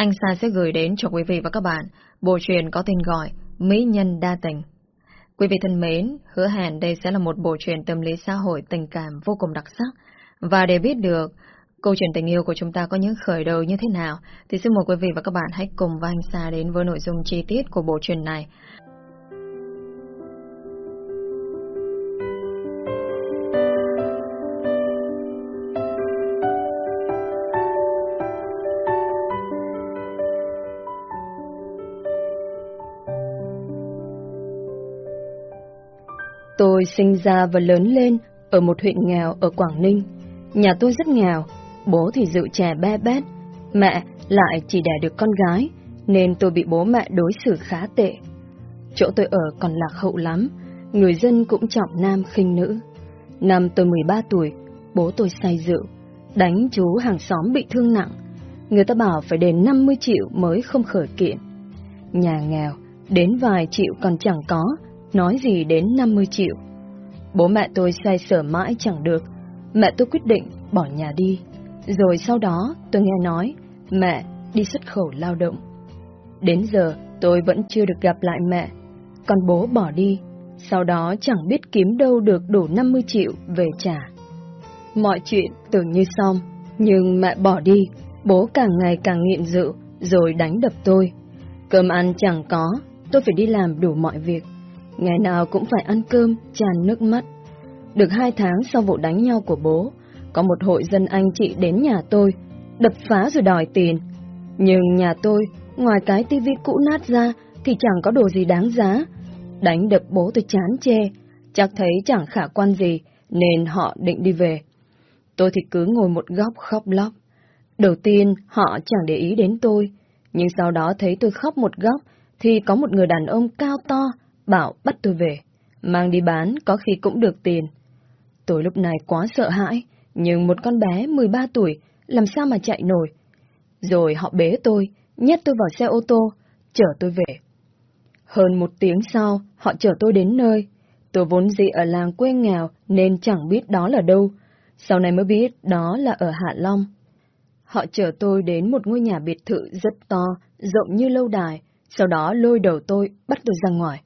anh Sa sẽ gửi đến cho quý vị và các bạn bộ truyện có tên gọi Mỹ Nhân Đa Tình. Quý vị thân mến, hứa hẹn đây sẽ là một bộ truyện tâm lý xã hội tình cảm vô cùng đặc sắc. Và để biết được câu chuyện tình yêu của chúng ta có những khởi đầu như thế nào, thì xin mời quý vị và các bạn hãy cùng với anh Sa đến với nội dung chi tiết của bộ truyện này. Tôi sinh ra và lớn lên ở một huyện nghèo ở Quảng Ninh. Nhà tôi rất nghèo, bố thì dự trẻ be bét, mẹ lại chỉ đẻ được con gái, nên tôi bị bố mẹ đối xử khá tệ. Chỗ tôi ở còn lạc hậu lắm, người dân cũng trọng nam khinh nữ. Năm tôi 13 tuổi, bố tôi say rượu, đánh chú hàng xóm bị thương nặng. Người ta bảo phải đền 50 triệu mới không khởi kiện. Nhà nghèo, đến vài triệu còn chẳng có, nói gì đến 50 triệu. Bố mẹ tôi xoay sở mãi chẳng được, mẹ tôi quyết định bỏ nhà đi. Rồi sau đó tôi nghe nói mẹ đi xuất khẩu lao động. Đến giờ tôi vẫn chưa được gặp lại mẹ, còn bố bỏ đi, sau đó chẳng biết kiếm đâu được đủ 50 triệu về trả. Mọi chuyện tưởng như xong, nhưng mẹ bỏ đi, bố càng ngày càng nghiện rượu, rồi đánh đập tôi. Cơm ăn chẳng có, tôi phải đi làm đủ mọi việc. Ngày nào cũng phải ăn cơm, tràn nước mắt. Được hai tháng sau vụ đánh nhau của bố, có một hội dân anh chị đến nhà tôi, đập phá rồi đòi tiền. Nhưng nhà tôi, ngoài cái tivi cũ nát ra, thì chẳng có đồ gì đáng giá. Đánh đập bố tôi chán chê, chắc thấy chẳng khả quan gì, nên họ định đi về. Tôi thì cứ ngồi một góc khóc lóc. Đầu tiên, họ chẳng để ý đến tôi, nhưng sau đó thấy tôi khóc một góc, thì có một người đàn ông cao to, bảo bắt tôi về, mang đi bán có khi cũng được tiền. Tôi lúc này quá sợ hãi, nhưng một con bé 13 tuổi làm sao mà chạy nổi. Rồi họ bế tôi, nhét tôi vào xe ô tô, chở tôi về. Hơn một tiếng sau, họ chở tôi đến nơi. Tôi vốn gì ở làng quê nghèo nên chẳng biết đó là đâu. Sau này mới biết đó là ở Hạ Long. Họ chở tôi đến một ngôi nhà biệt thự rất to, rộng như lâu đài, sau đó lôi đầu tôi, bắt tôi ra ngoài.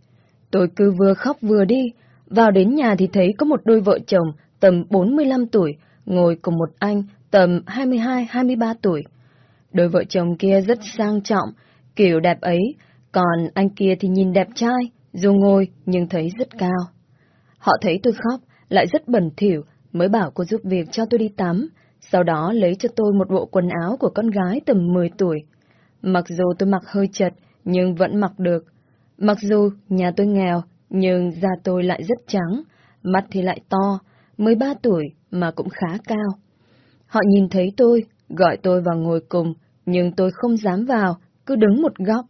Tôi cứ vừa khóc vừa đi, vào đến nhà thì thấy có một đôi vợ chồng tầm 45 tuổi, ngồi cùng một anh tầm 22-23 tuổi. Đôi vợ chồng kia rất sang trọng, kiểu đẹp ấy, còn anh kia thì nhìn đẹp trai, dù ngồi nhưng thấy rất cao. Họ thấy tôi khóc, lại rất bẩn thỉu, mới bảo cô giúp việc cho tôi đi tắm, sau đó lấy cho tôi một bộ quần áo của con gái tầm 10 tuổi. Mặc dù tôi mặc hơi chật, nhưng vẫn mặc được. Mặc dù nhà tôi nghèo, nhưng da tôi lại rất trắng, mắt thì lại to, 13 tuổi mà cũng khá cao. Họ nhìn thấy tôi, gọi tôi vào ngồi cùng, nhưng tôi không dám vào, cứ đứng một góc.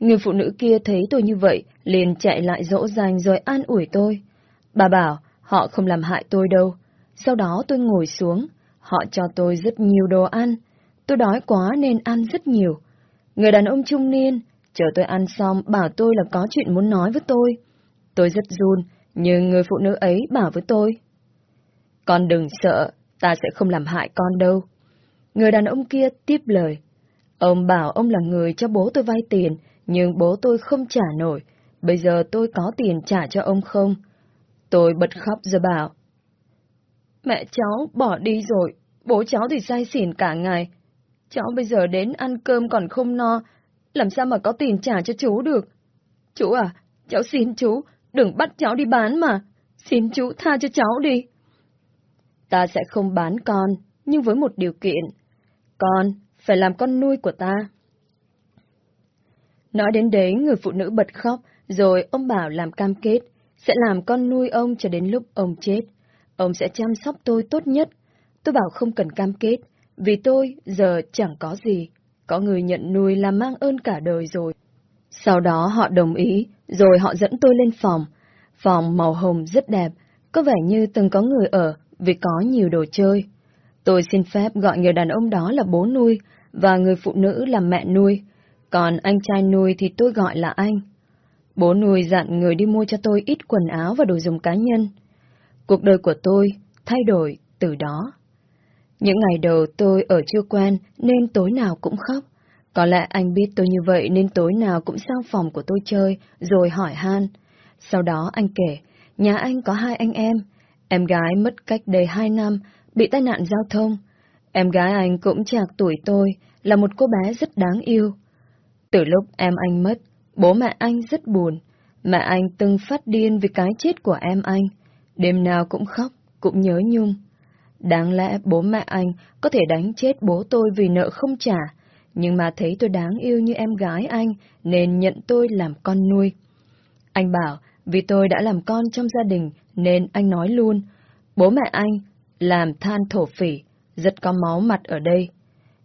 Người phụ nữ kia thấy tôi như vậy, liền chạy lại dỗ dành rồi an ủi tôi. Bà bảo, họ không làm hại tôi đâu. Sau đó tôi ngồi xuống, họ cho tôi rất nhiều đồ ăn. Tôi đói quá nên ăn rất nhiều. Người đàn ông trung niên, chờ tôi ăn xong bảo tôi là có chuyện muốn nói với tôi. Tôi rất run, nhưng người phụ nữ ấy bảo với tôi. Con đừng sợ, ta sẽ không làm hại con đâu. Người đàn ông kia tiếp lời. Ông bảo ông là người cho bố tôi vay tiền, nhưng bố tôi không trả nổi. Bây giờ tôi có tiền trả cho ông không? Tôi bật khóc rồi bảo. Mẹ cháu bỏ đi rồi, bố cháu thì say xỉn cả ngày. Cháu bây giờ đến ăn cơm còn không no, làm sao mà có tiền trả cho chú được? Chú à, cháu xin chú, đừng bắt cháu đi bán mà. Xin chú tha cho cháu đi. Ta sẽ không bán con, nhưng với một điều kiện. Con phải làm con nuôi của ta. Nói đến đấy, người phụ nữ bật khóc, rồi ông bảo làm cam kết, sẽ làm con nuôi ông cho đến lúc ông chết. Ông sẽ chăm sóc tôi tốt nhất. Tôi bảo không cần cam kết, vì tôi giờ chẳng có gì. Có người nhận nuôi là mang ơn cả đời rồi. Sau đó họ đồng ý, rồi họ dẫn tôi lên phòng. Phòng màu hồng rất đẹp, có vẻ như từng có người ở vì có nhiều đồ chơi. Tôi xin phép gọi người đàn ông đó là bố nuôi và người phụ nữ là mẹ nuôi, còn anh trai nuôi thì tôi gọi là anh. Bố nuôi dặn người đi mua cho tôi ít quần áo và đồ dùng cá nhân. Cuộc đời của tôi thay đổi từ đó. Những ngày đầu tôi ở chưa quen nên tối nào cũng khóc. Có lẽ anh biết tôi như vậy nên tối nào cũng sang phòng của tôi chơi, rồi hỏi han. Sau đó anh kể, nhà anh có hai anh em. Em gái mất cách đây hai năm, bị tai nạn giao thông. Em gái anh cũng chạc tuổi tôi, là một cô bé rất đáng yêu. Từ lúc em anh mất, bố mẹ anh rất buồn. Mẹ anh từng phát điên vì cái chết của em anh. Đêm nào cũng khóc, cũng nhớ nhung. Đáng lẽ bố mẹ anh có thể đánh chết bố tôi vì nợ không trả, nhưng mà thấy tôi đáng yêu như em gái anh nên nhận tôi làm con nuôi. Anh bảo vì tôi đã làm con trong gia đình nên anh nói luôn, bố mẹ anh làm than thổ phỉ, rất có máu mặt ở đây.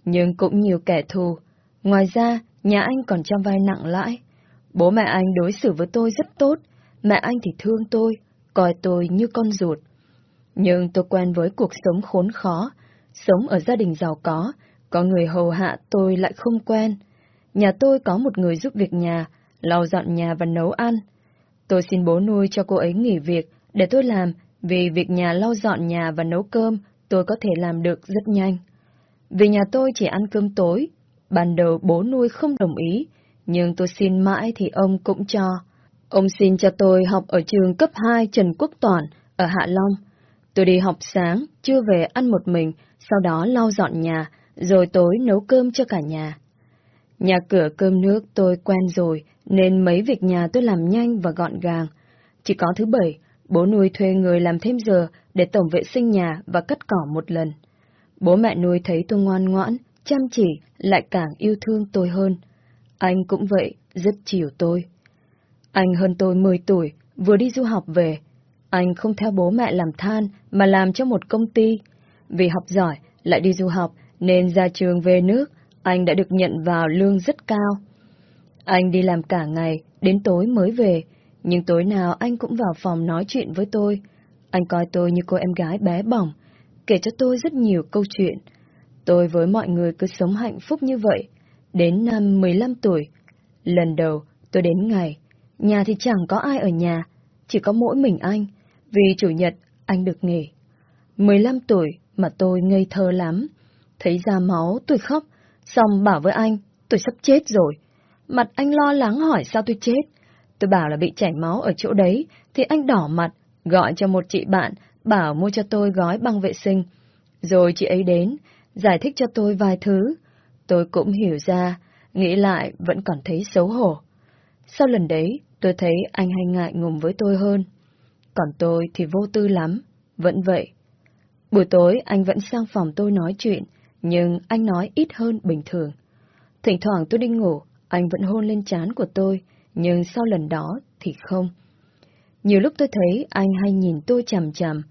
Nhưng cũng nhiều kẻ thù. Ngoài ra, nhà anh còn trong vai nặng lãi. Bố mẹ anh đối xử với tôi rất tốt, mẹ anh thì thương tôi, coi tôi như con ruột. Nhưng tôi quen với cuộc sống khốn khó, sống ở gia đình giàu có, có người hầu hạ tôi lại không quen. Nhà tôi có một người giúp việc nhà, lau dọn nhà và nấu ăn. Tôi xin bố nuôi cho cô ấy nghỉ việc để tôi làm, vì việc nhà lau dọn nhà và nấu cơm tôi có thể làm được rất nhanh. Vì nhà tôi chỉ ăn cơm tối, ban đầu bố nuôi không đồng ý, nhưng tôi xin mãi thì ông cũng cho. Ông xin cho tôi học ở trường cấp 2 Trần Quốc Toản ở Hạ Long. Tôi đi học sáng, chưa về ăn một mình, sau đó lau dọn nhà, rồi tối nấu cơm cho cả nhà. Nhà cửa cơm nước tôi quen rồi, nên mấy việc nhà tôi làm nhanh và gọn gàng. Chỉ có thứ bảy, bố nuôi thuê người làm thêm giờ để tổng vệ sinh nhà và cắt cỏ một lần. Bố mẹ nuôi thấy tôi ngoan ngoãn, chăm chỉ, lại càng yêu thương tôi hơn. Anh cũng vậy, rất chiều tôi. Anh hơn tôi 10 tuổi, vừa đi du học về. Anh không theo bố mẹ làm than, mà làm cho một công ty. Vì học giỏi, lại đi du học, nên ra trường về nước, anh đã được nhận vào lương rất cao. Anh đi làm cả ngày, đến tối mới về, nhưng tối nào anh cũng vào phòng nói chuyện với tôi. Anh coi tôi như cô em gái bé bỏng, kể cho tôi rất nhiều câu chuyện. Tôi với mọi người cứ sống hạnh phúc như vậy, đến năm 15 tuổi. Lần đầu tôi đến ngày, nhà thì chẳng có ai ở nhà, chỉ có mỗi mình anh, vì chủ nhật anh được nghỉ. 15 tuổi mà tôi ngây thơ lắm, thấy ra máu tôi khóc, xong bảo với anh, tôi sắp chết rồi. Mặt anh lo lắng hỏi sao tôi chết. Tôi bảo là bị chảy máu ở chỗ đấy, thì anh đỏ mặt, gọi cho một chị bạn, bảo mua cho tôi gói băng vệ sinh. Rồi chị ấy đến, giải thích cho tôi vài thứ. Tôi cũng hiểu ra, nghĩ lại vẫn còn thấy xấu hổ. Sau lần đấy, tôi thấy anh hay ngại ngùng với tôi hơn. Còn tôi thì vô tư lắm, vẫn vậy. Buổi tối anh vẫn sang phòng tôi nói chuyện, nhưng anh nói ít hơn bình thường. Thỉnh thoảng tôi đi ngủ, anh vẫn hôn lên trán của tôi, nhưng sau lần đó thì không. Nhiều lúc tôi thấy anh hay nhìn tôi chằm chằm,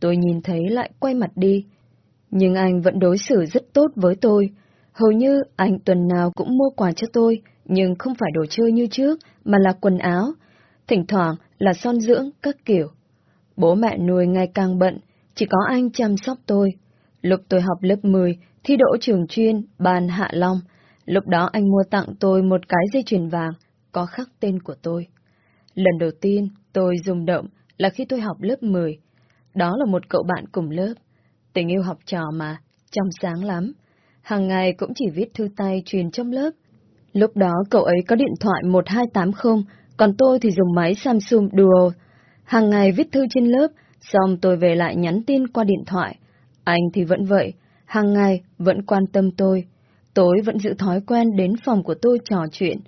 tôi nhìn thấy lại quay mặt đi. Nhưng anh vẫn đối xử rất tốt với tôi. Hầu như anh tuần nào cũng mua quà cho tôi, nhưng không phải đồ chơi như trước, mà là quần áo. Thỉnh thoảng là son dưỡng, các kiểu. Bố mẹ nuôi ngày càng bận, chỉ có anh chăm sóc tôi. Lúc tôi học lớp 10, thi đỗ trường chuyên, bàn Hạ Long. Lúc đó anh mua tặng tôi một cái dây chuyền vàng, có khắc tên của tôi. Lần đầu tiên tôi rung động là khi tôi học lớp 10. Đó là một cậu bạn cùng lớp. Tình yêu học trò mà, trong sáng lắm. Hàng ngày cũng chỉ viết thư tay truyền trong lớp. Lúc đó cậu ấy có điện thoại 1280, còn tôi thì dùng máy Samsung Duo. Hàng ngày viết thư trên lớp, xong tôi về lại nhắn tin qua điện thoại. Anh thì vẫn vậy, hàng ngày vẫn quan tâm tôi. Tối vẫn giữ thói quen đến phòng của tôi trò chuyện.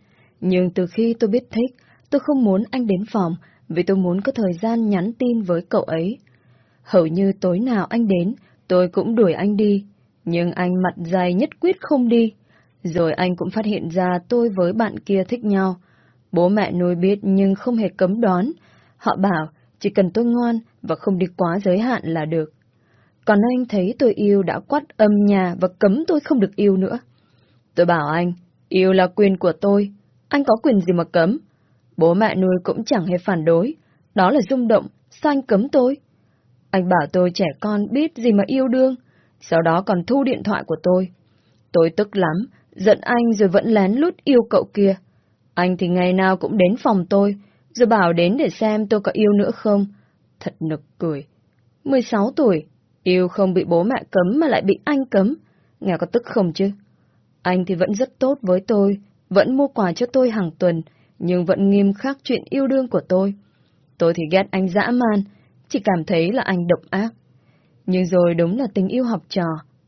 Nhưng từ khi tôi biết thích, tôi không muốn anh đến phòng, vì tôi muốn có thời gian nhắn tin với cậu ấy. Hầu như tối nào anh đến, tôi cũng đuổi anh đi, nhưng anh mặt dày nhất quyết không đi. Rồi anh cũng phát hiện ra tôi với bạn kia thích nhau. Bố mẹ nuôi biết nhưng không hề cấm đoán. Họ bảo chỉ cần tôi ngoan và không đi quá giới hạn là được. Còn anh thấy tôi yêu đã quát âm nhà và cấm tôi không được yêu nữa. Tôi bảo anh, yêu là quyền của tôi, anh có quyền gì mà cấm? Bố mẹ nuôi cũng chẳng hề phản đối, đó là rung động, sao anh cấm tôi? Anh bảo tôi trẻ con biết gì mà yêu đương, sau đó còn thu điện thoại của tôi. Tôi tức lắm, giận anh rồi vẫn lén lút yêu cậu kia. Anh thì ngày nào cũng đến phòng tôi, rồi bảo đến để xem tôi có yêu nữa không. Thật nực cười. 16 tuổi, yêu không bị bố mẹ cấm mà lại bị anh cấm. Nghe có tức không chứ? Anh thì vẫn rất tốt với tôi, vẫn mua quà cho tôi hàng tuần, nhưng vẫn nghiêm khắc chuyện yêu đương của tôi. Tôi thì ghét anh dã man, chỉ cảm thấy là anh độc ác. Nhưng rồi đúng là tình yêu học trò,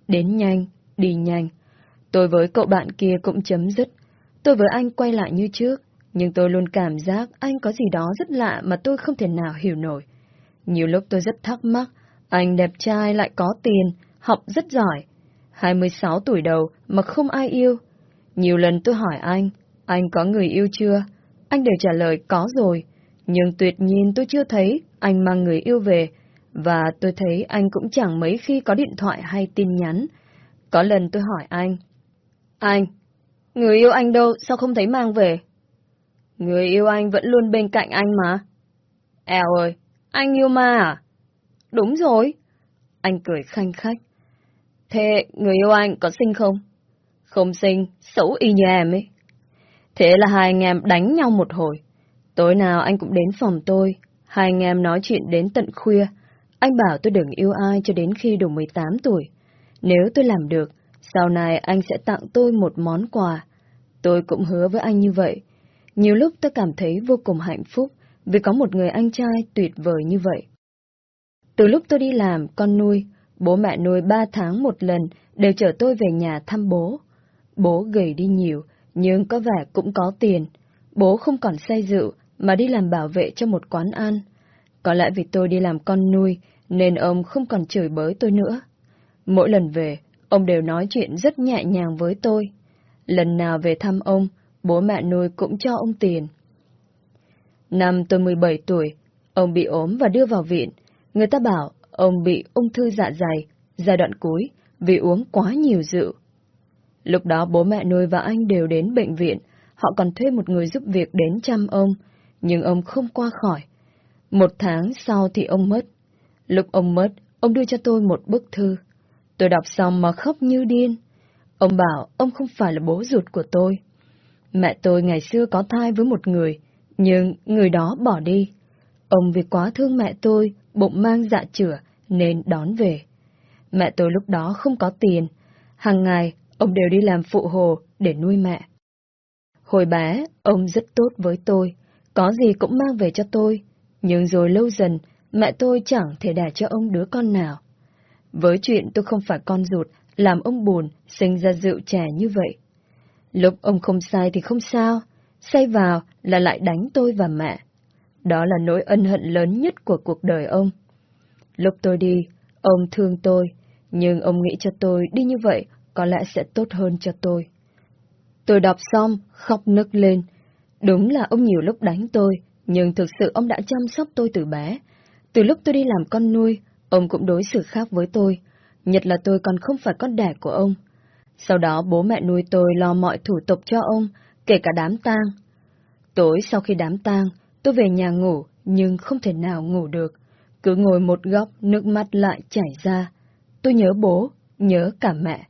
đến nhanh, đi nhanh. Tôi với cậu bạn kia cũng chấm dứt. Tôi với anh quay lại như trước, nhưng tôi luôn cảm giác anh có gì đó rất lạ mà tôi không thể nào hiểu nổi. Nhiều lúc tôi rất thắc mắc, anh đẹp trai lại có tiền, học rất giỏi. 26 tuổi đầu mà không ai yêu. Nhiều lần tôi hỏi anh, anh có người yêu chưa? Anh đều trả lời có rồi. Nhưng tuyệt nhiên tôi chưa thấy anh mang người yêu về, và tôi thấy anh cũng chẳng mấy khi có điện thoại hay tin nhắn. Có lần tôi hỏi anh, Anh, người yêu anh đâu, sao không thấy mang về? Người yêu anh vẫn luôn bên cạnh anh mà. Eo ơi, anh yêu ma à? Đúng rồi. Anh cười khanh khách. Thế người yêu anh có xinh không? Không xinh, xấu y như em ấy. Thế là hai anh em đánh nhau một hồi. Tối nào anh cũng đến phòng tôi, hai anh em nói chuyện đến tận khuya. Anh bảo tôi đừng yêu ai cho đến khi đủ 18 tuổi. Nếu tôi làm được, sau này anh sẽ tặng tôi một món quà. Tôi cũng hứa với anh như vậy. Nhiều lúc tôi cảm thấy vô cùng hạnh phúc vì có một người anh trai tuyệt vời như vậy. Từ lúc tôi đi làm, con nuôi, bố mẹ nuôi ba tháng một lần đều chở tôi về nhà thăm bố. Bố gầy đi nhiều, nhưng có vẻ cũng có tiền. Bố không còn say rượu, mà đi làm bảo vệ cho một quán ăn. Có lẽ vì tôi đi làm con nuôi, nên ông không còn chửi bới tôi nữa. Mỗi lần về, ông đều nói chuyện rất nhẹ nhàng với tôi. Lần nào về thăm ông, bố mẹ nuôi cũng cho ông tiền. Năm tôi 17 tuổi, ông bị ốm và đưa vào viện. Người ta bảo ông bị ung thư dạ dày, giai đoạn cuối, vì uống quá nhiều rượu. Lúc đó bố mẹ nuôi và anh đều đến bệnh viện, họ còn thuê một người giúp việc đến chăm ông, nhưng ông không qua khỏi. Một tháng sau thì ông mất. Lúc ông mất, ông đưa cho tôi một bức thư. Tôi đọc xong mà khóc như điên. Ông bảo ông không phải là bố ruột của tôi. Mẹ tôi ngày xưa có thai với một người, nhưng người đó bỏ đi. Ông vì quá thương mẹ tôi, bụng mang dạ chửa, nên đón về. Mẹ tôi lúc đó không có tiền. Hàng ngày, ông đều đi làm phụ hồ để nuôi mẹ. Hồi bé, ông rất tốt với tôi, có gì cũng mang về cho tôi. Nhưng rồi lâu dần, mẹ tôi chẳng thể đẻ cho ông đứa con nào. Với chuyện tôi không phải con ruột, làm ông buồn, sinh ra rượu trẻ như vậy. Lúc ông không sai thì không sao, sai vào là lại đánh tôi và mẹ. Đó là nỗi ân hận lớn nhất của cuộc đời ông. Lúc tôi đi, ông thương tôi, nhưng ông nghĩ cho tôi đi như vậy có lẽ sẽ tốt hơn cho tôi. Tôi đọc xong, khóc nức lên. Đúng là ông nhiều lúc đánh tôi, nhưng thực sự ông đã chăm sóc tôi từ bé. Từ lúc tôi đi làm con nuôi, ông cũng đối xử khác với tôi, nhất là tôi còn không phải con đẻ của ông. Sau đó bố mẹ nuôi tôi lo mọi thủ tục cho ông, kể cả đám tang. Tối sau khi đám tang, tôi về nhà ngủ, nhưng không thể nào ngủ được. Cứ ngồi một góc, nước mắt lại chảy ra. Tôi nhớ bố, nhớ cả mẹ.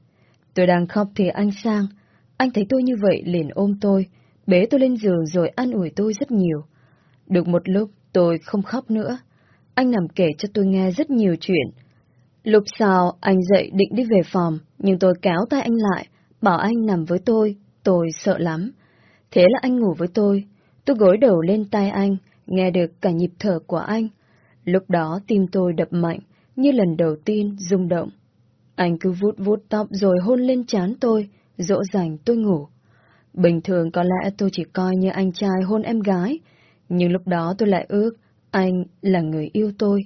Tôi đang khóc thì anh sang. Anh thấy tôi như vậy liền ôm tôi, bế tôi lên giường rồi an ủi tôi rất nhiều. Được một lúc, tôi không khóc nữa. Anh nằm kể cho tôi nghe rất nhiều chuyện. Lúc sau, anh dậy định đi về phòng, nhưng tôi kéo tay anh lại, bảo anh nằm với tôi, tôi sợ lắm. Thế là anh ngủ với tôi, tôi gối đầu lên tay anh, nghe được cả nhịp thở của anh. Lúc đó tim tôi đập mạnh, như lần đầu tiên rung động. Anh cứ vuốt vuốt tóc rồi hôn lên trán tôi, dỗ dành tôi ngủ. Bình thường có lẽ tôi chỉ coi như anh trai hôn em gái, nhưng lúc đó tôi lại ước anh là người yêu tôi.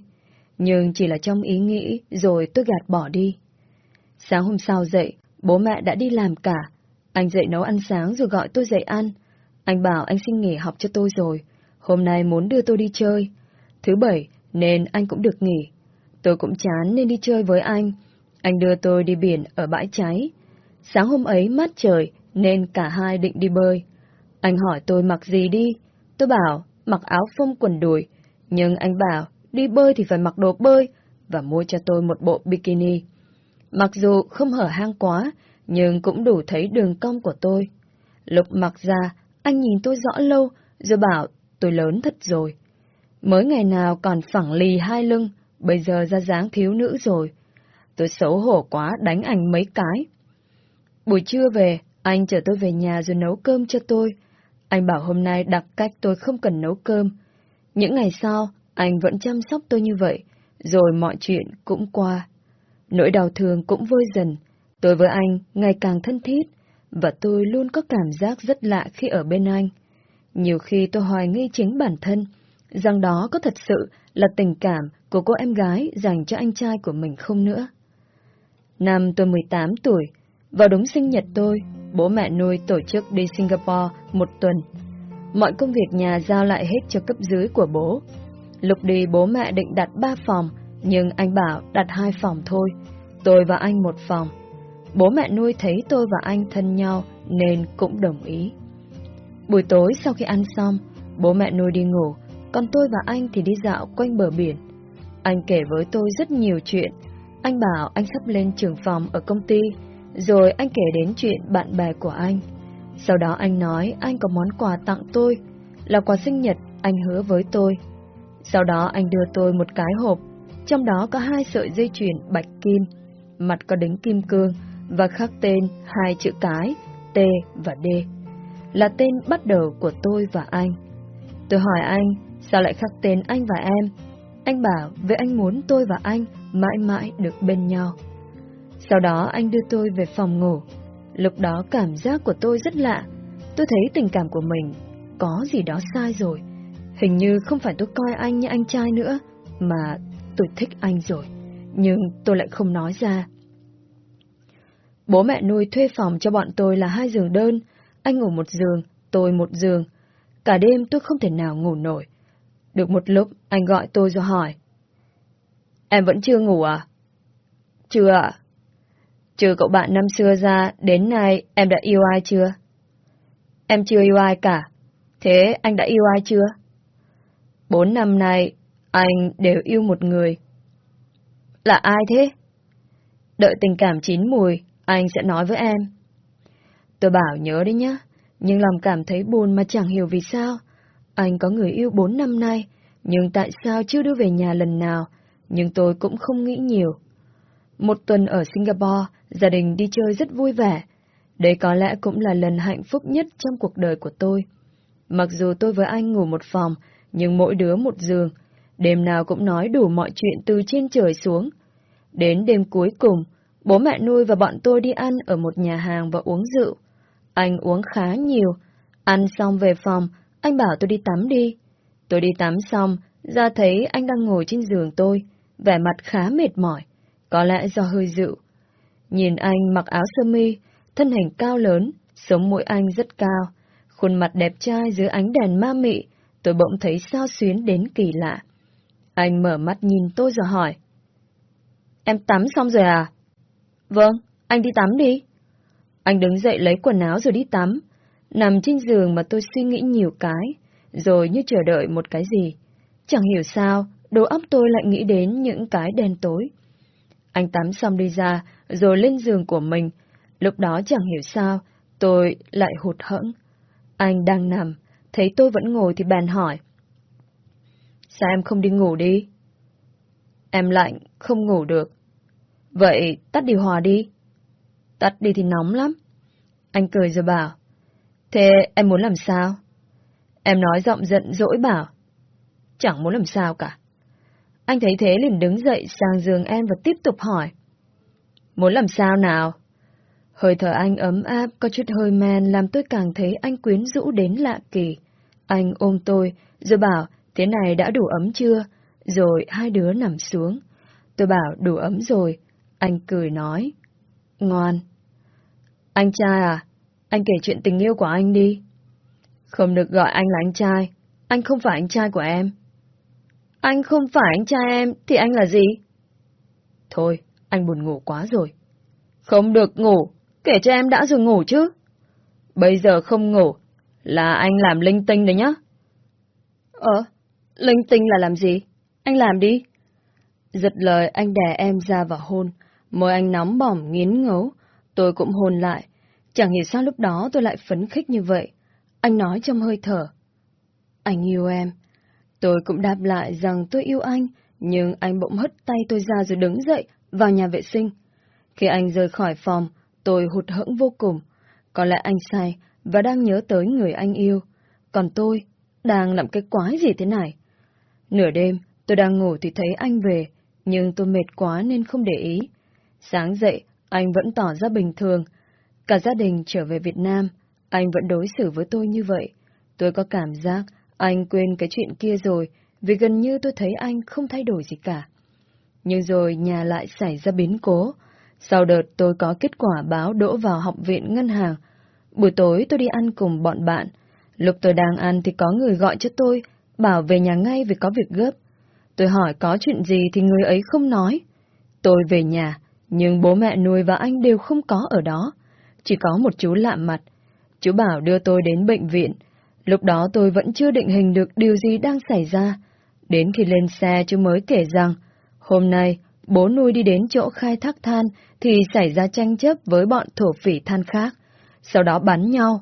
Nhưng chỉ là trong ý nghĩ rồi tôi gạt bỏ đi. Sáng hôm sau dậy, bố mẹ đã đi làm cả. Anh dậy nấu ăn sáng rồi gọi tôi dậy ăn. Anh bảo anh xin nghỉ học cho tôi rồi. Hôm nay muốn đưa tôi đi chơi. Thứ bảy nên anh cũng được nghỉ. Tôi cũng chán nên đi chơi với anh. Anh đưa tôi đi biển ở bãi cháy. Sáng hôm ấy mát trời nên cả hai định đi bơi. Anh hỏi tôi mặc gì đi. Tôi bảo mặc áo phông quần đùi. Nhưng anh bảo đi bơi thì phải mặc đồ bơi và mua cho tôi một bộ bikini. Mặc dù không hở hang quá, nhưng cũng đủ thấy đường cong của tôi. Lúc mặc ra, anh nhìn tôi rõ lâu, rồi bảo tôi lớn thật rồi. Mới ngày nào còn phẳng lì hai lưng, bây giờ ra dáng thiếu nữ rồi. Tôi xấu hổ quá đánh anh mấy cái. Buổi trưa về, Anh chở tôi về nhà rồi nấu cơm cho tôi. Anh bảo hôm nay đặc cách tôi không cần nấu cơm. Những ngày sau, anh vẫn chăm sóc tôi như vậy, rồi mọi chuyện cũng qua. Nỗi đau thương cũng vơi dần, tôi với anh ngày càng thân thiết, và tôi luôn có cảm giác rất lạ khi ở bên anh. Nhiều khi tôi hoài nghi chính bản thân, rằng đó có thật sự là tình cảm của cô em gái dành cho anh trai của mình không nữa. Năm tôi 18 tuổi, vào đúng sinh nhật tôi, bố mẹ nuôi tổ chức đi Singapore một tuần. Mọi công việc nhà giao lại hết cho cấp dưới của bố. Lúc đi bố mẹ định đặt ba phòng, nhưng anh bảo đặt hai phòng thôi, tôi và anh một phòng. Bố mẹ nuôi thấy tôi và anh thân nhau nên cũng đồng ý. Buổi tối sau khi ăn xong, bố mẹ nuôi đi ngủ, còn tôi và anh thì đi dạo quanh bờ biển. Anh kể với tôi rất nhiều chuyện. Anh bảo anh sắp lên trưởng phòng ở công ty, rồi anh kể đến chuyện bạn bè của anh. Sau đó anh nói anh có món quà tặng tôi, là quà sinh nhật anh hứa với tôi. Sau đó anh đưa tôi một cái hộp, trong đó có hai sợi dây chuyền bạch kim, mặt có đính kim cương và khắc tên hai chữ cái T và D. Là tên bắt đầu của tôi và anh. Tôi hỏi anh, sao lại khắc tên anh và em? Anh bảo vì anh muốn tôi và anh mãi mãi được bên nhau. Sau đó anh đưa tôi về phòng ngủ. Lúc đó cảm giác của tôi rất lạ. Tôi thấy tình cảm của mình có gì đó sai rồi. Hình như không phải tôi coi anh như anh trai nữa, mà tôi thích anh rồi. Nhưng tôi lại không nói ra. Bố mẹ nuôi thuê phòng cho bọn tôi là hai giường đơn. Anh ngủ một giường, tôi một giường. Cả đêm tôi không thể nào ngủ nổi. Được một lúc, anh gọi tôi rồi hỏi. Em vẫn chưa ngủ à? Chưa ạ. Trừ cậu bạn năm xưa ra, đến nay em đã yêu ai chưa? Em chưa yêu ai cả. Thế anh đã yêu ai chưa? Bốn năm nay, anh đều yêu một người. Là ai thế? Đợi tình cảm chín mùi, anh sẽ nói với em. Tôi bảo nhớ đấy nhá, nhưng lòng cảm thấy buồn mà chẳng hiểu vì sao. Anh có người yêu bốn năm nay, nhưng tại sao chưa đưa về nhà lần nào, nhưng tôi cũng không nghĩ nhiều. Một tuần ở Singapore, gia đình đi chơi rất vui vẻ. Đây có lẽ cũng là lần hạnh phúc nhất trong cuộc đời của tôi. Mặc dù tôi với anh ngủ một phòng, nhưng mỗi đứa một giường, đêm nào cũng nói đủ mọi chuyện từ trên trời xuống. Đến đêm cuối cùng, bố mẹ nuôi và bọn tôi đi ăn ở một nhà hàng và uống rượu. Anh uống khá nhiều. Ăn xong về phòng, anh bảo tôi đi tắm đi. Tôi đi tắm xong, ra thấy anh đang ngồi trên giường tôi, vẻ mặt khá mệt mỏi, có lẽ do hơi rượu. Nhìn anh mặc áo sơ mi, thân hình cao lớn, sống mũi anh rất cao, khuôn mặt đẹp trai dưới ánh đèn ma mị, tôi bỗng thấy sao xuyến đến kỳ lạ. Anh mở mắt nhìn tôi rồi hỏi. Em tắm xong rồi à? Vâng, anh đi tắm đi. Anh đứng dậy lấy quần áo rồi đi tắm. Nằm trên giường mà tôi suy nghĩ nhiều cái, rồi như chờ đợi một cái gì. Chẳng hiểu sao, đầu óc tôi lại nghĩ đến những cái đen tối. Anh tắm xong đi ra, rồi lên giường của mình. Lúc đó chẳng hiểu sao, tôi lại hụt hẫng. Anh đang nằm, thấy tôi vẫn ngồi thì bèn hỏi. Sao em không đi ngủ đi? Em lạnh, không ngủ được. Vậy tắt điều hòa đi. Tắt đi thì nóng lắm. Anh cười rồi bảo. Thế em muốn làm sao? Em nói giọng giận dỗi bảo. Chẳng muốn làm sao cả. Anh thấy thế liền đứng dậy sang giường em và tiếp tục hỏi. Muốn làm sao nào? Hơi thở anh ấm áp, có chút hơi men làm tôi càng thấy anh quyến rũ đến lạ kỳ. Anh ôm tôi, rồi bảo, thế này đã đủ ấm chưa? Rồi hai đứa nằm xuống. Tôi bảo đủ ấm rồi. Anh cười nói. ngon. Anh trai à? Anh kể chuyện tình yêu của anh đi. Không được gọi anh là anh trai. Anh không phải anh trai của em. Anh không phải anh trai em, thì anh là gì? Thôi, anh buồn ngủ quá rồi. Không được ngủ, kể cho em đã rồi ngủ chứ. Bây giờ không ngủ, là anh làm linh tinh đấy nhá. Ờ, linh tinh là làm gì? Anh làm đi. Giật lời anh đè em ra và hôn, môi anh nóng bỏng nghiến ngấu, tôi cũng hôn lại. Chẳng hiểu sao lúc đó tôi lại phấn khích như vậy. Anh nói trong hơi thở. Anh yêu em. Tôi cũng đáp lại rằng tôi yêu anh, nhưng anh bỗng hất tay tôi ra rồi đứng dậy, vào nhà vệ sinh. Khi anh rời khỏi phòng, tôi hụt hẫng vô cùng. Có lẽ anh sai và đang nhớ tới người anh yêu. Còn tôi, đang làm cái quái gì thế này? Nửa đêm, tôi đang ngủ thì thấy anh về, nhưng tôi mệt quá nên không để ý. Sáng dậy, anh vẫn tỏ ra bình thường. Cả gia đình trở về Việt Nam, anh vẫn đối xử với tôi như vậy. Tôi có cảm giác anh quên cái chuyện kia rồi, vì gần như tôi thấy anh không thay đổi gì cả. Nhưng rồi nhà lại xảy ra biến cố. Sau đợt tôi có kết quả báo đỗ vào học viện ngân hàng. Buổi tối tôi đi ăn cùng bọn bạn. Lúc tôi đang ăn thì có người gọi cho tôi, bảo về nhà ngay vì có việc gấp. Tôi hỏi có chuyện gì thì người ấy không nói. Tôi về nhà, nhưng bố mẹ nuôi và anh đều không có ở đó. Chỉ có một chú lạ mặt. Chú bảo đưa tôi đến bệnh viện. Lúc đó tôi vẫn chưa định hình được điều gì đang xảy ra. Đến khi lên xe chú mới kể rằng, hôm nay bố nuôi đi đến chỗ khai thác than thì xảy ra tranh chấp với bọn thổ phỉ than khác. Sau đó bắn nhau.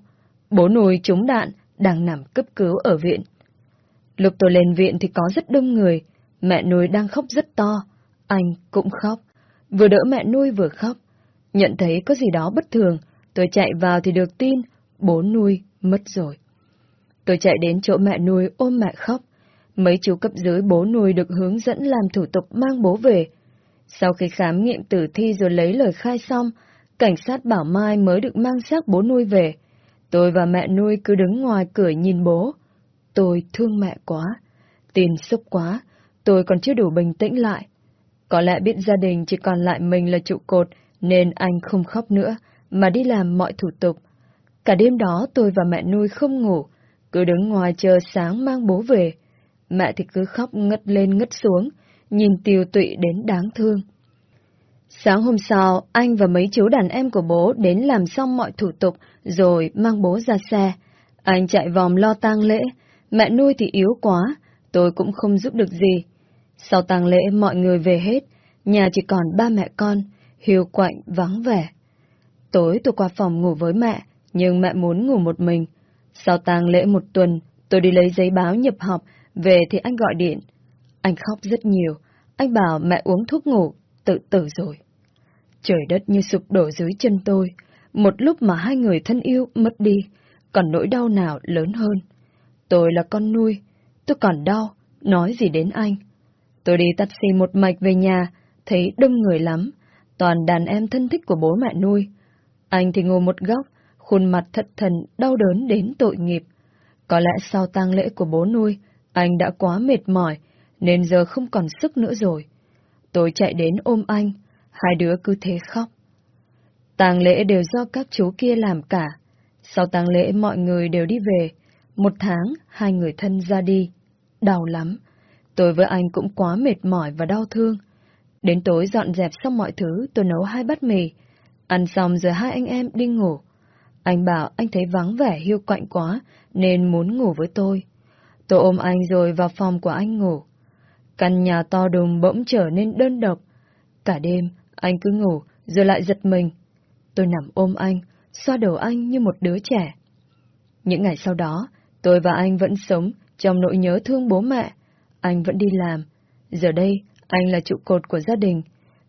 Bố nuôi trúng đạn, đang nằm cấp cứu ở viện. Lúc tôi lên viện thì có rất đông người, mẹ nuôi đang khóc rất to, anh cũng khóc, vừa đỡ mẹ nuôi vừa khóc. Nhận thấy có gì đó bất thường, tôi chạy vào thì được tin, bố nuôi mất rồi. Tôi chạy đến chỗ mẹ nuôi ôm mẹ khóc. Mấy chú cấp dưới bố nuôi được hướng dẫn làm thủ tục mang bố về. Sau khi khám nghiệm tử thi rồi lấy lời khai xong, cảnh sát bảo Mai mới được mang xác bố nuôi về. Tôi và mẹ nuôi cứ đứng ngoài cửa nhìn bố. Tôi thương mẹ quá, tin sốc quá, tôi còn chưa đủ bình tĩnh lại. Có lẽ biết gia đình chỉ còn lại mình là trụ cột, nên anh không khóc nữa, mà đi làm mọi thủ tục. Cả đêm đó tôi và mẹ nuôi không ngủ, cứ đứng ngoài chờ sáng mang bố về. Mẹ thì cứ khóc ngất lên ngất xuống, nhìn tiều tụy đến đáng thương. Sáng hôm sau, anh và mấy chú đàn em của bố đến làm xong mọi thủ tục, rồi mang bố ra xe. Anh chạy vòng lo tang lễ, mẹ nuôi thì yếu quá, tôi cũng không giúp được gì. Sau tang lễ mọi người về hết, nhà chỉ còn ba mẹ con, hiu quạnh vắng vẻ. Tối tôi qua phòng ngủ với mẹ, nhưng mẹ muốn ngủ một mình. Sau tang lễ một tuần, tôi đi lấy giấy báo nhập học, về thì anh gọi điện. Anh khóc rất nhiều, anh bảo mẹ uống thuốc ngủ, tự tử rồi. Trời đất như sụp đổ dưới chân tôi, một lúc mà hai người thân yêu mất đi, còn nỗi đau nào lớn hơn. Tôi là con nuôi, tôi còn đau, nói gì đến anh. Tôi đi taxi một mạch về nhà, thấy đông người lắm, toàn đàn em thân thích của bố mẹ nuôi. Anh thì ngồi một góc, khuôn mặt thật thần, đau đớn đến tội nghiệp. Có lẽ sau tang lễ của bố nuôi, anh đã quá mệt mỏi, nên giờ không còn sức nữa rồi. Tôi chạy đến ôm anh, hai đứa cứ thế khóc. Tang lễ đều do các chú kia làm cả. Sau tang lễ mọi người đều đi về. Một tháng, hai người thân ra đi. Đau lắm. Tôi với anh cũng quá mệt mỏi và đau thương. Đến tối dọn dẹp xong mọi thứ, tôi nấu hai bát mì. Ăn xong rồi hai anh em đi ngủ. Anh bảo anh thấy vắng vẻ hiu quạnh quá, nên muốn ngủ với tôi. Tôi ôm anh rồi vào phòng của anh ngủ. Căn nhà to đùng bỗng trở nên đơn độc. Cả đêm, anh cứ ngủ, rồi lại giật mình. Tôi nằm ôm anh, xoa đầu anh như một đứa trẻ. Những ngày sau đó, tôi và anh vẫn sống trong nỗi nhớ thương bố mẹ. Anh vẫn đi làm. Giờ đây, anh là trụ cột của gia đình.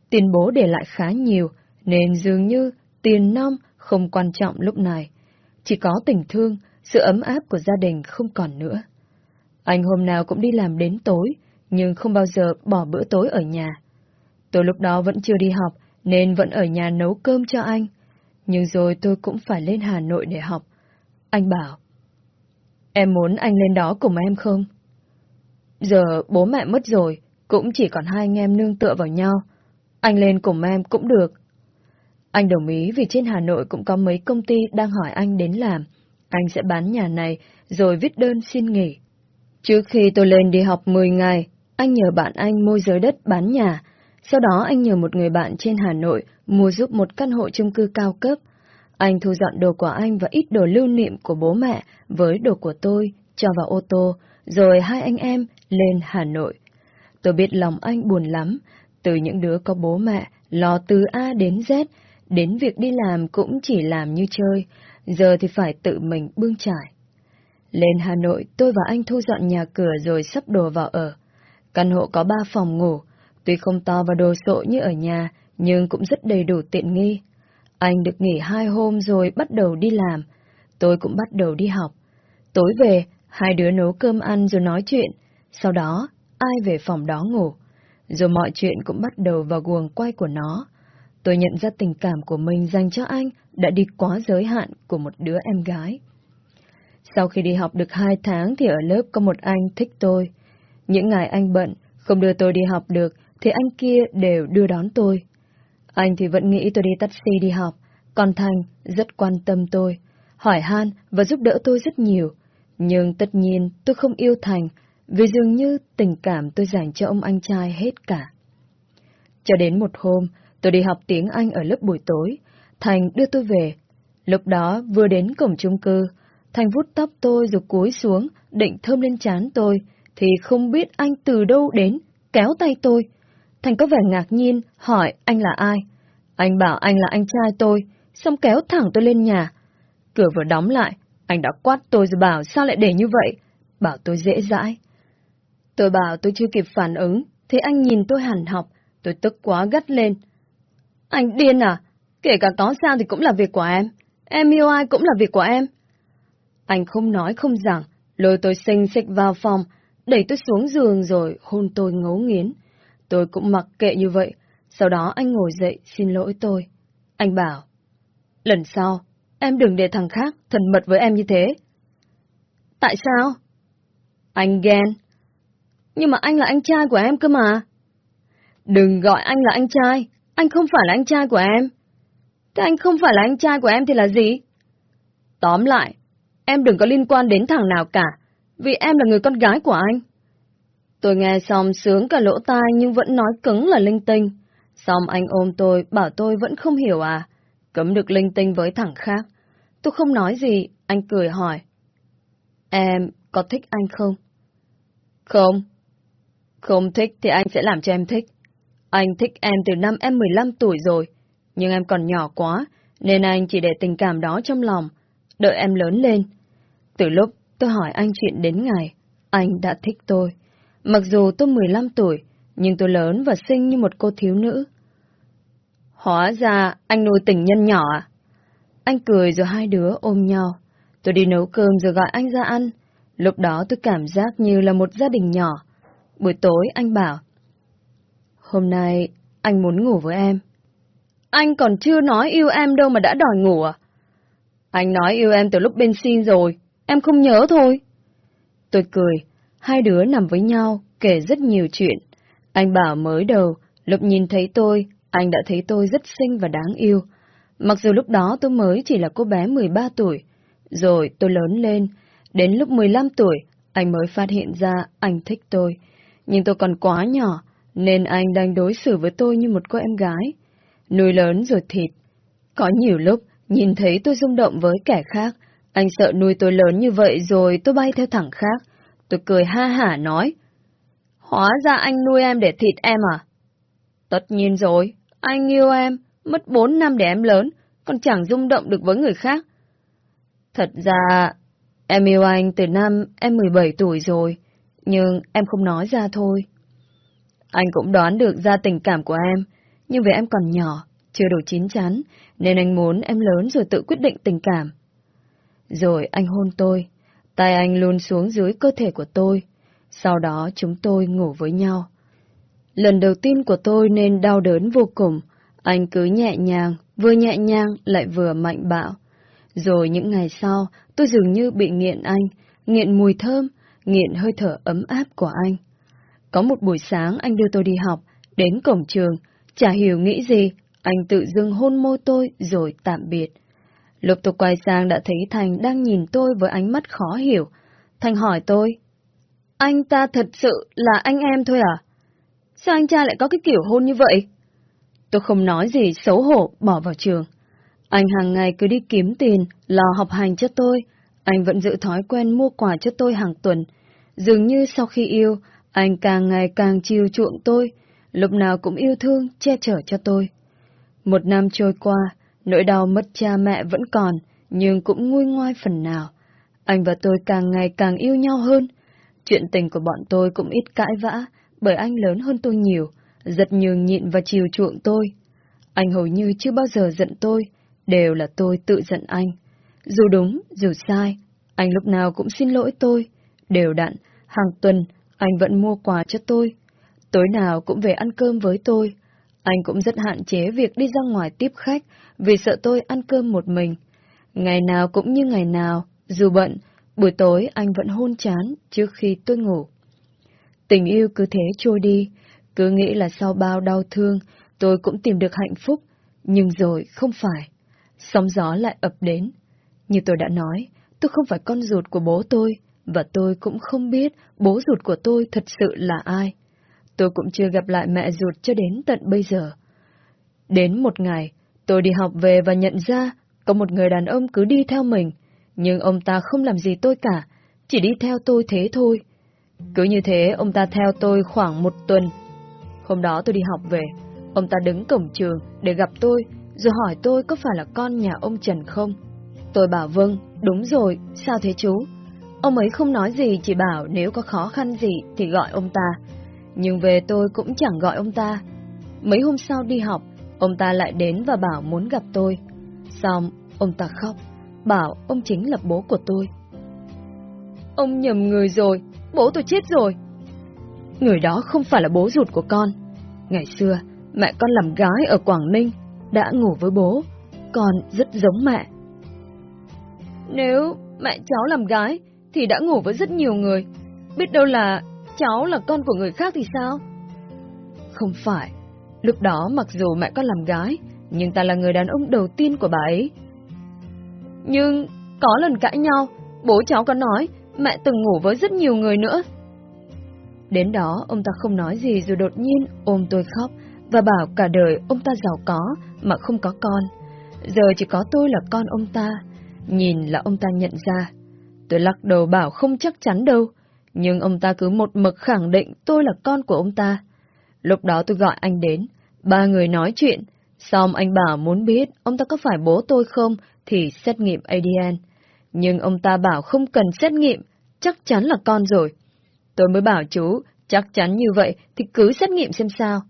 Tiền bố để lại khá nhiều, nên dường như tiền nong không quan trọng lúc này. Chỉ có tình thương, sự ấm áp của gia đình không còn nữa. Anh hôm nào cũng đi làm đến tối, nhưng không bao giờ bỏ bữa tối ở nhà. Tôi lúc đó vẫn chưa đi học, nên vẫn ở nhà nấu cơm cho anh. Nhưng rồi tôi cũng phải lên Hà Nội để học. Anh bảo, em muốn anh lên đó cùng em không? Giờ bố mẹ mất rồi, cũng chỉ còn hai anh em nương tựa vào nhau. Anh lên cùng em cũng được. Anh đồng ý vì trên Hà Nội cũng có mấy công ty đang hỏi anh đến làm. Anh sẽ bán nhà này rồi viết đơn xin nghỉ. Trước khi tôi lên đi học 10 ngày, anh nhờ bạn anh môi giới đất bán nhà. Sau đó anh nhờ một người bạn trên Hà Nội mua giúp một căn hộ chung cư cao cấp. Anh thu dọn đồ của anh và ít đồ lưu niệm của bố mẹ với đồ của tôi, cho vào ô tô, rồi hai anh em lên Hà Nội. Tôi biết lòng anh buồn lắm, từ những đứa có bố mẹ, lo từ A đến Z, đến việc đi làm cũng chỉ làm như chơi, giờ thì phải tự mình bươn trải. Lên Hà Nội, tôi và anh thu dọn nhà cửa rồi sắp đồ vào ở. Căn hộ có ba phòng ngủ, tuy không to và đồ sộ như ở nhà, nhưng cũng rất đầy đủ tiện nghi. Anh được nghỉ hai hôm rồi bắt đầu đi làm. Tôi cũng bắt đầu đi học. Tối về, hai đứa nấu cơm ăn rồi nói chuyện. Sau đó, ai về phòng đó ngủ. Rồi mọi chuyện cũng bắt đầu vào guồng quay của nó. Tôi nhận ra tình cảm của mình dành cho anh đã đi quá giới hạn của một đứa em gái. Sau khi đi học được hai tháng thì ở lớp có một anh thích tôi. Những ngày anh bận, không đưa tôi đi học được, thì anh kia đều đưa đón tôi. Anh thì vẫn nghĩ tôi đi taxi đi học, còn Thành rất quan tâm tôi, hỏi han và giúp đỡ tôi rất nhiều. Nhưng tất nhiên tôi không yêu Thành, vì dường như tình cảm tôi dành cho ông anh trai hết cả. Cho đến một hôm, tôi đi học tiếng Anh ở lớp buổi tối, Thành đưa tôi về. Lúc đó vừa đến cổng chung cư, Thành vút tóc tôi rồi cúi xuống, định thơm lên chán tôi, thì không biết anh từ đâu đến, kéo tay tôi. Thành có vẻ ngạc nhiên, hỏi anh là ai. Anh bảo anh là anh trai tôi, xong kéo thẳng tôi lên nhà. Cửa vừa đóng lại, anh đã quát tôi rồi bảo sao lại để như vậy, bảo tôi dễ dãi. Tôi bảo tôi chưa kịp phản ứng, thế anh nhìn tôi hẳn học, tôi tức quá gắt lên. Anh điên à? Kể cả có sao thì cũng là việc của em. Em yêu ai cũng là việc của em. Anh không nói không rằng, lôi tôi xinh xịch vào phòng, đẩy tôi xuống giường rồi hôn tôi ngấu nghiến. Tôi cũng mặc kệ như vậy, sau đó anh ngồi dậy xin lỗi tôi. Anh bảo, lần sau, em đừng để thằng khác thân mật với em như thế. Tại sao? Anh ghen. Nhưng mà anh là anh trai của em cơ mà. Đừng gọi anh là anh trai, anh không phải là anh trai của em. Thế anh không phải là anh trai của em thì là gì? Tóm lại, em đừng có liên quan đến thằng nào cả, vì em là người con gái của anh. Tôi nghe xong sướng cả lỗ tai nhưng vẫn nói cứng là linh tinh. Xong anh ôm tôi, bảo tôi vẫn không hiểu à. Cấm được linh tinh với thằng khác. Tôi không nói gì, anh cười hỏi. Em có thích anh không? Không. Không thích thì anh sẽ làm cho em thích. Anh thích em từ năm em 15 tuổi rồi, nhưng em còn nhỏ quá, nên anh chỉ để tình cảm đó trong lòng, đợi em lớn lên. Từ lúc tôi hỏi anh chuyện đến ngày, anh đã thích tôi. Mặc dù tôi 15 tuổi, nhưng tôi lớn và xinh như một cô thiếu nữ. Hóa ra anh nuôi tình nhân nhỏ à? Anh cười rồi hai đứa ôm nhau. Tôi đi nấu cơm rồi gọi anh ra ăn. Lúc đó tôi cảm giác như là một gia đình nhỏ. Buổi tối anh bảo, Hôm nay anh muốn ngủ với em. Anh còn chưa nói yêu em đâu mà đã đòi ngủ à? Anh nói yêu em từ lúc bên xin rồi, em không nhớ thôi. Tôi cười, hai đứa nằm với nhau, kể rất nhiều chuyện. Anh bảo mới đầu, lúc nhìn thấy tôi, anh đã thấy tôi rất xinh và đáng yêu. Mặc dù lúc đó tôi mới chỉ là cô bé 13 tuổi, rồi tôi lớn lên, đến lúc 15 tuổi, anh mới phát hiện ra anh thích tôi. Nhưng tôi còn quá nhỏ, nên anh đang đối xử với tôi như một cô em gái. Nuôi lớn rồi thịt. Có nhiều lúc, nhìn thấy tôi rung động với kẻ khác, anh sợ nuôi tôi lớn như vậy rồi tôi bay theo thẳng khác. Tôi cười ha hả nói. Hóa ra anh nuôi em để thịt em à? Tất nhiên rồi, anh yêu em, mất bốn năm để em lớn, còn chẳng rung động được với người khác. Thật ra, em yêu anh từ năm em 17 tuổi rồi, nhưng em không nói ra thôi. Anh cũng đoán được ra tình cảm của em, nhưng vì em còn nhỏ, chưa đủ chín chắn, nên anh muốn em lớn rồi tự quyết định tình cảm. Rồi anh hôn tôi, tay anh luôn xuống dưới cơ thể của tôi, sau đó chúng tôi ngủ với nhau. Lần đầu tiên của tôi nên đau đớn vô cùng, anh cứ nhẹ nhàng, vừa nhẹ nhàng lại vừa mạnh bạo. Rồi những ngày sau, tôi dường như bị nghiện anh, nghiện mùi thơm, nghiện hơi thở ấm áp của anh. Có một buổi sáng anh đưa tôi đi học, đến cổng trường, chả hiểu nghĩ gì, anh tự dưng hôn môi tôi rồi tạm biệt. Lúc tôi quay sang đã thấy Thành đang nhìn tôi với ánh mắt khó hiểu. Thành hỏi tôi, anh ta thật sự là anh em thôi à? Sao anh cha lại có cái kiểu hôn như vậy? Tôi không nói gì xấu hổ bỏ vào trường. Anh hàng ngày cứ đi kiếm tiền, lo học hành cho tôi. Anh vẫn giữ thói quen mua quà cho tôi hàng tuần. Dường như sau khi yêu, anh càng ngày càng chiều chuộng tôi, lúc nào cũng yêu thương, che chở cho tôi. Một năm trôi qua, nỗi đau mất cha mẹ vẫn còn, nhưng cũng nguôi ngoai phần nào. Anh và tôi càng ngày càng yêu nhau hơn. Chuyện tình của bọn tôi cũng ít cãi vã, bởi anh lớn hơn tôi nhiều, giật nhường nhịn và chiều chuộng tôi. Anh hầu như chưa bao giờ giận tôi, đều là tôi tự giận anh. Dù đúng, dù sai, anh lúc nào cũng xin lỗi tôi. Đều đặn, hàng tuần, anh vẫn mua quà cho tôi. Tối nào cũng về ăn cơm với tôi. Anh cũng rất hạn chế việc đi ra ngoài tiếp khách vì sợ tôi ăn cơm một mình. Ngày nào cũng như ngày nào, dù bận, buổi tối anh vẫn hôn chán trước khi tôi ngủ. Tình yêu cứ thế trôi đi, cứ nghĩ là sau bao đau thương, tôi cũng tìm được hạnh phúc, nhưng rồi không phải. Sóng gió lại ập đến. Như tôi đã nói, tôi không phải con ruột của bố tôi, và tôi cũng không biết bố ruột của tôi thật sự là ai. Tôi cũng chưa gặp lại mẹ ruột cho đến tận bây giờ. Đến một ngày, tôi đi học về và nhận ra có một người đàn ông cứ đi theo mình, nhưng ông ta không làm gì tôi cả, chỉ đi theo tôi thế thôi. Cứ như thế, ông ta theo tôi khoảng một tuần. Hôm đó tôi đi học về, ông ta đứng cổng trường để gặp tôi, rồi hỏi tôi có phải là con nhà ông Trần không. Tôi bảo vâng, đúng rồi, sao thế chú? Ông ấy không nói gì, chỉ bảo nếu có khó khăn gì thì gọi ông ta. Nhưng về tôi cũng chẳng gọi ông ta. Mấy hôm sau đi học, ông ta lại đến và bảo muốn gặp tôi. Xong, ông ta khóc, bảo ông chính là bố của tôi. Ông nhầm người rồi, bố tôi chết rồi. Người đó không phải là bố ruột của con. Ngày xưa, mẹ con làm gái ở Quảng Ninh, đã ngủ với bố, con rất giống mẹ. Nếu mẹ cháu làm gái, thì đã ngủ với rất nhiều người. Biết đâu là cháu là con của người khác thì sao? Không phải. Lúc đó mặc dù mẹ con làm gái, nhưng ta là người đàn ông đầu tiên của bà ấy. Nhưng có lần cãi nhau, bố cháu có nói mẹ từng ngủ với rất nhiều người nữa. Đến đó ông ta không nói gì rồi đột nhiên ôm tôi khóc và bảo cả đời ông ta giàu có mà không có con. Giờ chỉ có tôi là con ông ta. Nhìn là ông ta nhận ra. Tôi lắc đầu bảo không chắc chắn đâu, nhưng ông ta cứ một mực khẳng định tôi là con của ông ta. Lúc đó tôi gọi anh đến, ba người nói chuyện, xong anh bảo muốn biết ông ta có phải bố tôi không thì xét nghiệm ADN. Nhưng ông ta bảo không cần xét nghiệm, chắc chắn là con rồi. Tôi mới bảo chú, chắc chắn như vậy thì cứ xét nghiệm xem sao.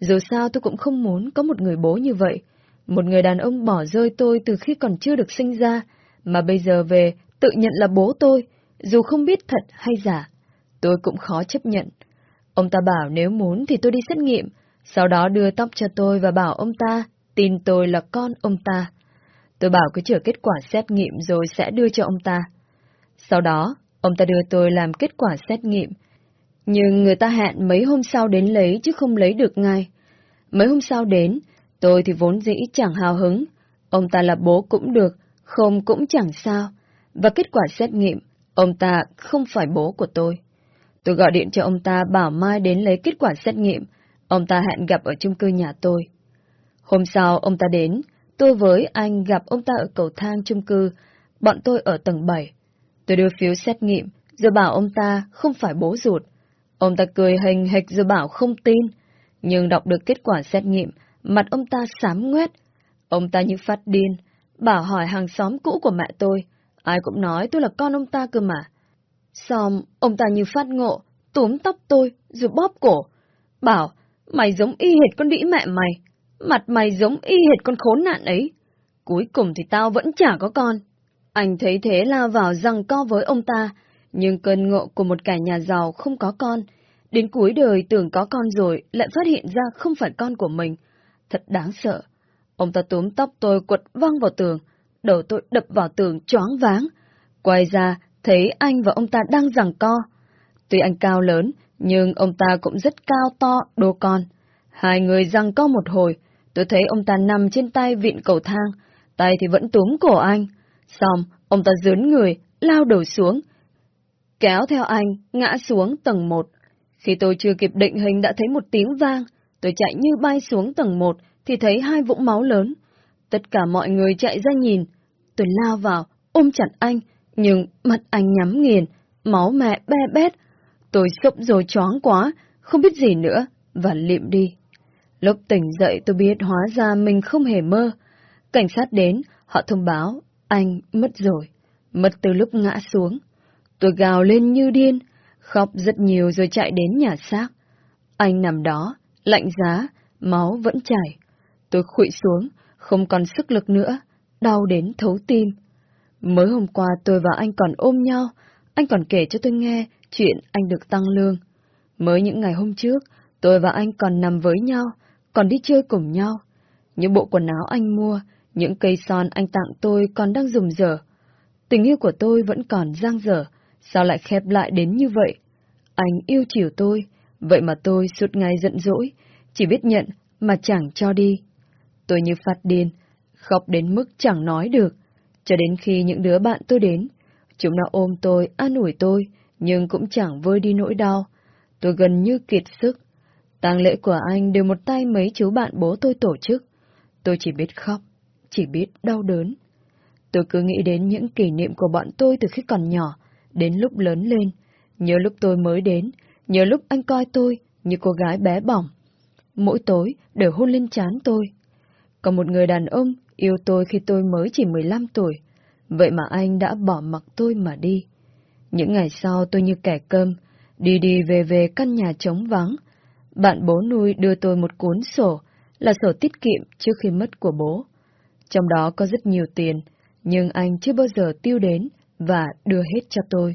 Dù sao tôi cũng không muốn có một người bố như vậy. Một người đàn ông bỏ rơi tôi từ khi còn chưa được sinh ra, mà bây giờ về tự nhận là bố tôi, dù không biết thật hay giả. Tôi cũng khó chấp nhận. Ông ta bảo nếu muốn thì tôi đi xét nghiệm, sau đó đưa tóc cho tôi và bảo ông ta tin tôi là con ông ta. Tôi bảo cứ chờ kết quả xét nghiệm rồi sẽ đưa cho ông ta. Sau đó, ông ta đưa tôi làm kết quả xét nghiệm. Nhưng người ta hẹn mấy hôm sau đến lấy chứ không lấy được ngay. Mấy hôm sau đến, tôi thì vốn dĩ chẳng hào hứng. Ông ta là bố cũng được, không cũng chẳng sao. Và kết quả xét nghiệm, ông ta không phải bố của tôi. Tôi gọi điện cho ông ta bảo mai đến lấy kết quả xét nghiệm. Ông ta hẹn gặp ở chung cư nhà tôi. Hôm sau ông ta đến, tôi với anh gặp ông ta ở cầu thang chung cư, bọn tôi ở tầng 7. Tôi đưa phiếu xét nghiệm, rồi bảo ông ta không phải bố ruột. Ông ta cười hình hịch rồi bảo không tin, nhưng đọc được kết quả xét nghiệm, mặt ông ta sám nguyết, Ông ta như phát điên, bảo hỏi hàng xóm cũ của mẹ tôi, ai cũng nói tôi là con ông ta cơ mà. Xong, ông ta như phát ngộ, túm tóc tôi, rồi bóp cổ. Bảo, mày giống y hệt con đĩ mẹ mày, mặt mày giống y hệt con khốn nạn ấy. Cuối cùng thì tao vẫn chả có con. Anh thấy thế lao vào rằng co với ông ta, nhưng cơn ngộ của một cả nhà giàu không có con. Đến cuối đời tưởng có con rồi, lại phát hiện ra không phải con của mình. Thật đáng sợ. Ông ta túm tóc tôi quật văng vào tường, đầu tôi đập vào tường choáng váng. Quay ra, thấy anh và ông ta đang giằng co. Tuy anh cao lớn, nhưng ông ta cũng rất cao to, đô con. Hai người giằng co một hồi, tôi thấy ông ta nằm trên tay vịn cầu thang, tay thì vẫn túm cổ anh. Xong, ông ta dướn người, lao đầu xuống, kéo theo anh, ngã xuống tầng một. Khi tôi chưa kịp định hình đã thấy một tiếng vang, tôi chạy như bay xuống tầng một, thì thấy hai vũng máu lớn. Tất cả mọi người chạy ra nhìn. Tôi lao vào, ôm chặt anh, nhưng mặt anh nhắm nghiền, máu mẹ be bét. Tôi sốc rồi choáng quá, không biết gì nữa, và liệm đi. Lúc tỉnh dậy tôi biết hóa ra mình không hề mơ. Cảnh sát đến, họ thông báo, anh mất rồi, mất từ lúc ngã xuống. Tôi gào lên như điên, khóc rất nhiều rồi chạy đến nhà xác. Anh nằm đó, lạnh giá, máu vẫn chảy. Tôi khụy xuống, không còn sức lực nữa, đau đến thấu tim. Mới hôm qua tôi và anh còn ôm nhau, anh còn kể cho tôi nghe chuyện anh được tăng lương. Mới những ngày hôm trước, tôi và anh còn nằm với nhau, còn đi chơi cùng nhau. Những bộ quần áo anh mua, những cây son anh tặng tôi còn đang dùng dở. Tình yêu của tôi vẫn còn giang dở, sao lại khép lại đến như vậy? Anh yêu chiều tôi, vậy mà tôi suốt ngày giận dỗi, chỉ biết nhận mà chẳng cho đi. Tôi như phát điên, khóc đến mức chẳng nói được, cho đến khi những đứa bạn tôi đến. Chúng nó ôm tôi, an ủi tôi, nhưng cũng chẳng vơi đi nỗi đau. Tôi gần như kiệt sức. tang lễ của anh đều một tay mấy chú bạn bố tôi tổ chức. Tôi chỉ biết khóc, chỉ biết đau đớn. Tôi cứ nghĩ đến những kỷ niệm của bọn tôi từ khi còn nhỏ, đến lúc lớn lên, nhớ lúc tôi mới đến, nhớ lúc anh coi tôi như cô gái bé bỏng. Mỗi tối đều hôn lên chán tôi. Còn một người đàn ông yêu tôi khi tôi mới chỉ 15 tuổi, vậy mà anh đã bỏ mặc tôi mà đi. Những ngày sau tôi như kẻ cơm, đi đi về về căn nhà trống vắng. Bạn bố nuôi đưa tôi một cuốn sổ, là sổ tiết kiệm trước khi mất của bố. Trong đó có rất nhiều tiền, nhưng anh chưa bao giờ tiêu đến và đưa hết cho tôi.